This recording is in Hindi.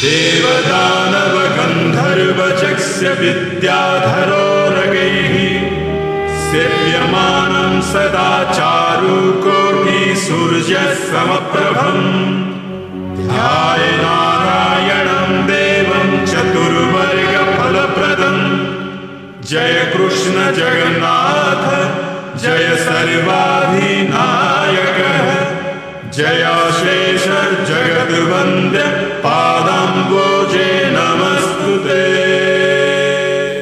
देवदानव गन्धर्वचक्ष्य विद्याधरो रगैः सेव्यमानं सदा चारुकोटि सूर्यसमप्रभम् ध्याय नारायणं देवं चतुर्वर्गफलप्रदम्। जय कृष्ण जगन्नाथ, जय सर्वाधिनायकः। जय शेष जगद्वन्द्य